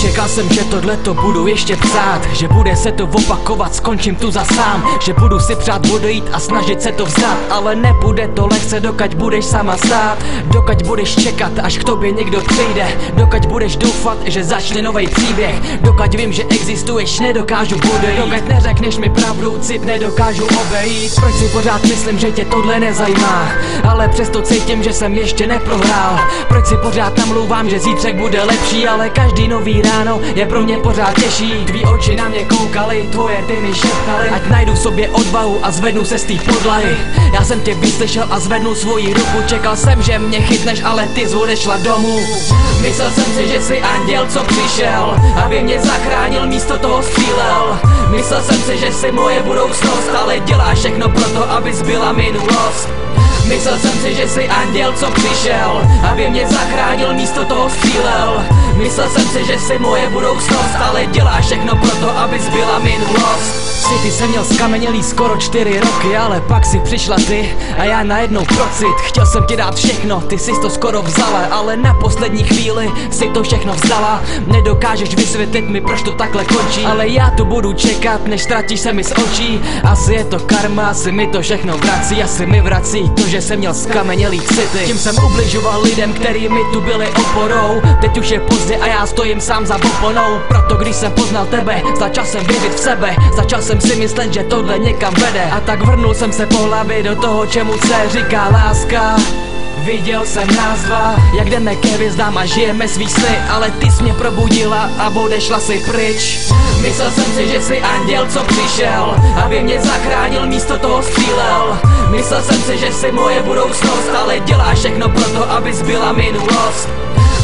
Čekal jsem, že tohle to budu ještě psát Že bude se to opakovat, skončím tu za sám Že budu si přát odejít a snažit se to vzdát Ale nebude to lehce, dokud budeš sama stát Dokud budeš čekat, až k tobě někdo přijde Dokud budeš doufat, že začne nový příběh Dokud vím, že existuješ, nedokážu bude Dokud neřekneš mi pravdu, cit nedokážu obejít. Proč si pořád myslím, že tě tohle nezajímá Ale přesto cítím, že jsem ještě neprohrál. Proč si pořád namlouvám, že zítřek bude lepší Ale každý nový ráno je pro mě pořád těžší. Tví oči na mě koukaly, tvoje ty mi šeptaly. Ať najdu v sobě odvahu a zvednu se z té podlahy. Já jsem tě vyslyšel a zvednu svoji ruku. Čekal jsem, že mě chytneš, ale ty odešla domů. Myslel jsem si, že jsi anděl, co přišel Aby mě zachránil, místo toho střílel. Myslel jsem si, že jsi moje budoucnost Ale děláš všechno pro to, abys byla minulost Myslel jsem si, že jsi anděl, co přišel Aby mě zachránil, místo toho střílel. Myslel jsem si, že jsi moje budoucnost Ale děláš všechno pro to, abys byla minulost City jsem měl skamenělý skoro čtyři roky Ale pak si přišla ty a já najednou procit Chtěl jsem ti dát všechno, ty jsi to skoro vzala Ale na poslední chvíli si to všechno vzdala. Nedokážeš vysvětlit mi, proč to takhle končí Ale já tu budu čekat, než ztratíš se mi z očí. Asi je to karma, asi mi to všechno vrací Asi mi vrací to, že jsem měl skamenělý city. Tím jsem ubližoval lidem, který mi tu byli oporou. Teď už je pozdě a já stojím sám za oponou Proto když jsem poznal tebe, začal jsem věřit v sebe Začal jsem si myslet, že tohle někam vede. A tak vrnul jsem se po hlavě do toho, čemu se říká láska. Viděl jsem nás dva, jak jdeme ke hvězdám a žijeme svý sny. Ale ty jsi mě probudila a odešla si pryč. Myslel jsem si, že jsi anděl, co přišel Aby mě zachránil, místo toho střílel. Myslel jsem si, že jsi moje budoucnost Ale děláš všechno pro to, abys byla minulost.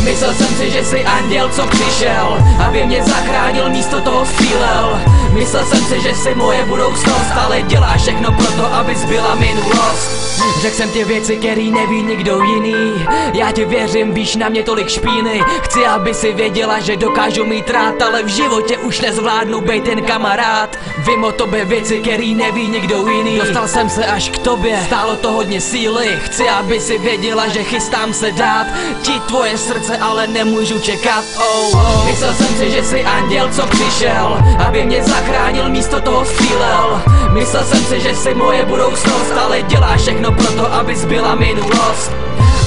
Myslel jsem si, že jsi anděl, co přišel Aby mě zachránil, místo toho střílel Myslel jsem si, že jsi moje budoucnost Ale děláš všechno pro to, abys byla minulost Řekl jsem ti věci, který neví nikdo jiný. Já ti věřím, víš na mě tolik špíny. Chci, aby si věděla, že dokážu mít rád Ale v životě už nezvládnu být ten kamarád. Vím o tobě věci, který neví nikdo jiný. Dostal jsem se až k tobě, stálo to hodně síly. Chci, aby si věděla, že chystám se dát Ti tvoje srdce, ale nemůžu čekat. Oh, oh. Myslel jsem si, že jsi anděl, co přišel Aby mě zachránil, místo toho střílel Myslel jsem si, že jsi moje budoucnost Ale děláš všechno pro to, abys byla minulost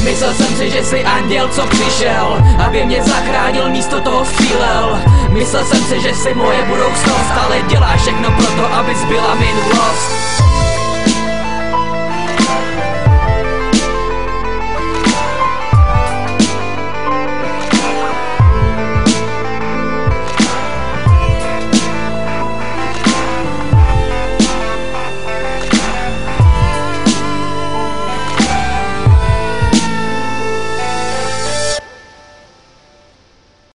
Myslel jsem si, že jsi anděl, co přišel Aby mě zachránil, místo toho střílel. Myslel jsem si, že jsi moje budoucnost